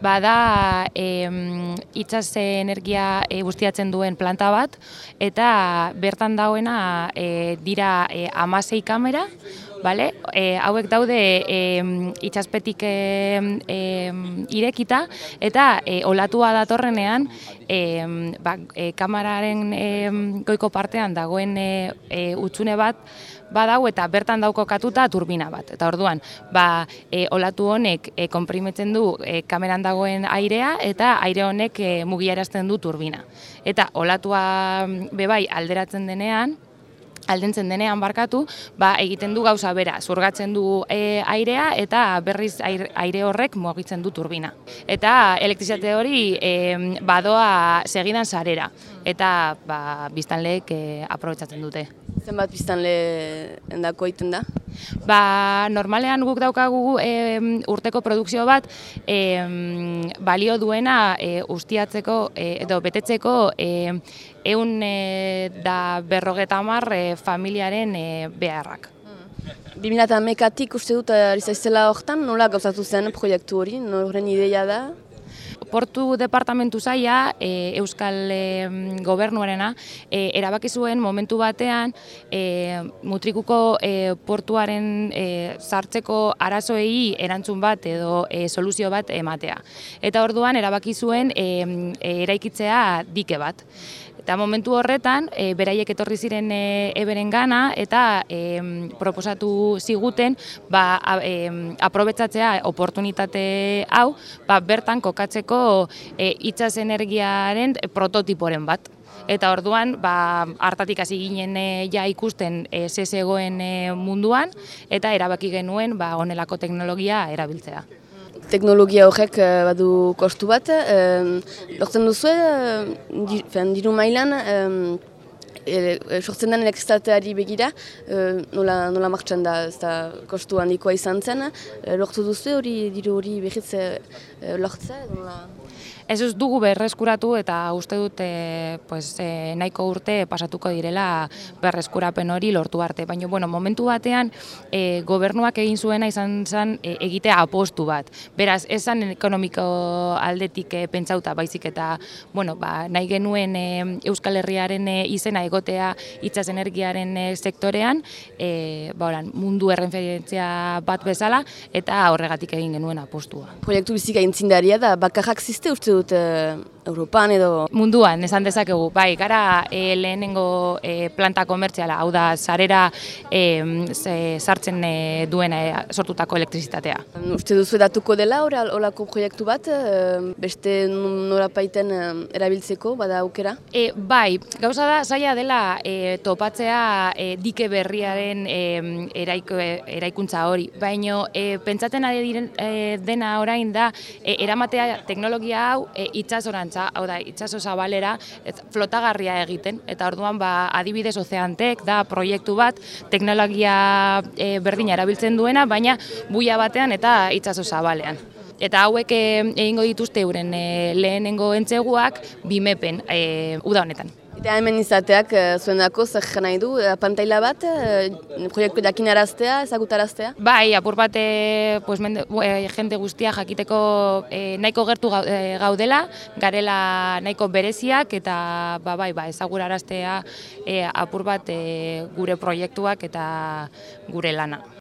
bada e, itxas energia e, guztiatzen duen planta bat, eta bertan dauena e, dira e, amasei kamera, Vale? E, hauek daude e, itxaspetik e, e, irekita eta e, olatua datorrenean e, ba, e, kamararen e, goiko partean dagoen e, e, utxune bat badau eta bertan dauko katuta turbina bat. Eta orduan, ba, e, olatu honek e, konprimetzen du e, kameran dagoen airea eta aire honek e, mugiarazten du turbina. Eta olatua bebai alderatzen denean, aldentzen denean barkatu, ba, egiten du gauza bera, zurgatzen du e, airea eta berriz aire horrek mugitzen du turbina. Eta elektrizitate hori e, badoa segidan sarera eta ba, biztanleek e, aprobetsatzen dute. Zenbat biztanle endako egiten da? Ba, normalean guk daukagu e, urteko produkzio bat e, balio duena e, ustiatzeko e, edo betetzeko e, eun e, da berrogeta mar e, familiaren e, beharrak. 2008-atik uste dut, arizaizela horretan, nola gauzatu zen proiektu hori, noren ideia da? Portu departamentu zaia e, Euskal e, gobernuarena e, erabaki zuen momentu batean e, mutrikuko e, portuaren e, sartzeko arazoei erantzun bat edo e, soluzio bat ematea. Eta orduan erabaki zuen e, eraikitzea dike bat. Eta momentu horretan, e, beraiek etorri ziren e, eberen gana, eta e, proposatu ziguten, ba, e, aprobetsatzea oportunitate hau, ba, bertan kokatzeko e, itxas energiaren prototiporen bat. Eta orduan, ba, hartatik hasi ginen e, ja ikusten e, zegoen e, munduan, eta erabaki genuen ba, onelako teknologia erabiltzea teknologia horrek uh, badu kostu bat, uh, lortzen duzu, uh, diru mailan, um, sortzen den elektrizitateari begira, nola, nola martxan da, ez da kostu handikoa izan zen, uh, lortu duzu hori diru hori behiz uh, lortzea? Ez ez dugu berreskuratu eta uste dut e, pues, e, nahiko urte pasatuko direla berreskurapen hori lortu arte. Baina bueno, momentu batean e, gobernuak egin zuena izan zen e, egitea apostu bat. Beraz, esan ekonomiko aldetik e, pentsauta baizik eta bueno, ba, nahi genuen e, Euskal Herriaren e, izena egotea itxas energiaren e, sektorean e, ba, oran, mundu erreferentzia bat bezala eta horregatik egin genuen apostua. Proiektu bizik aintzindaria da, bakarrak ziste uste dut uh, Europan edo... Munduan, esan dezakegu, bai, gara e, lehenengo e, planta komertziala, hau da, zarera e, sartzen e, duena e, sortutako elektrizitatea. Uste duzu edatuko dela, olako proiektu bat, e, beste norapaiten erabiltzeko, bada aukera? E, bai, gauza da, zaila dela e, topatzea e, dike berriaren e, eraiko, eraikuntza hori, baino e, pentsaten ari diren e, dena orain da, e, eramatea teknologia hau e, itxasorantza, hau da, itxaso zabalera, ez, flotagarria egiten, eta orduan ba, adibidez ozeantek da proiektu bat, teknologia e, berdina erabiltzen duena, baina buia batean eta itxaso zabalean. Eta hauek e, egingo dituzte euren e, lehenengo entzeguak bimepen e, uda honetan. Eta hemen izateak uh, zuen dako, zer nahi du, uh, pantaila bat, uh, proiektu dakin araztea, ezagutaraztea? Bai, apur bat pues, mende, jende guztia jakiteko eh, nahiko gertu gaudela, garela nahiko bereziak, eta ba, bai, ba, ezaguraraztea eh, apur bat gure proiektuak eta gure lana.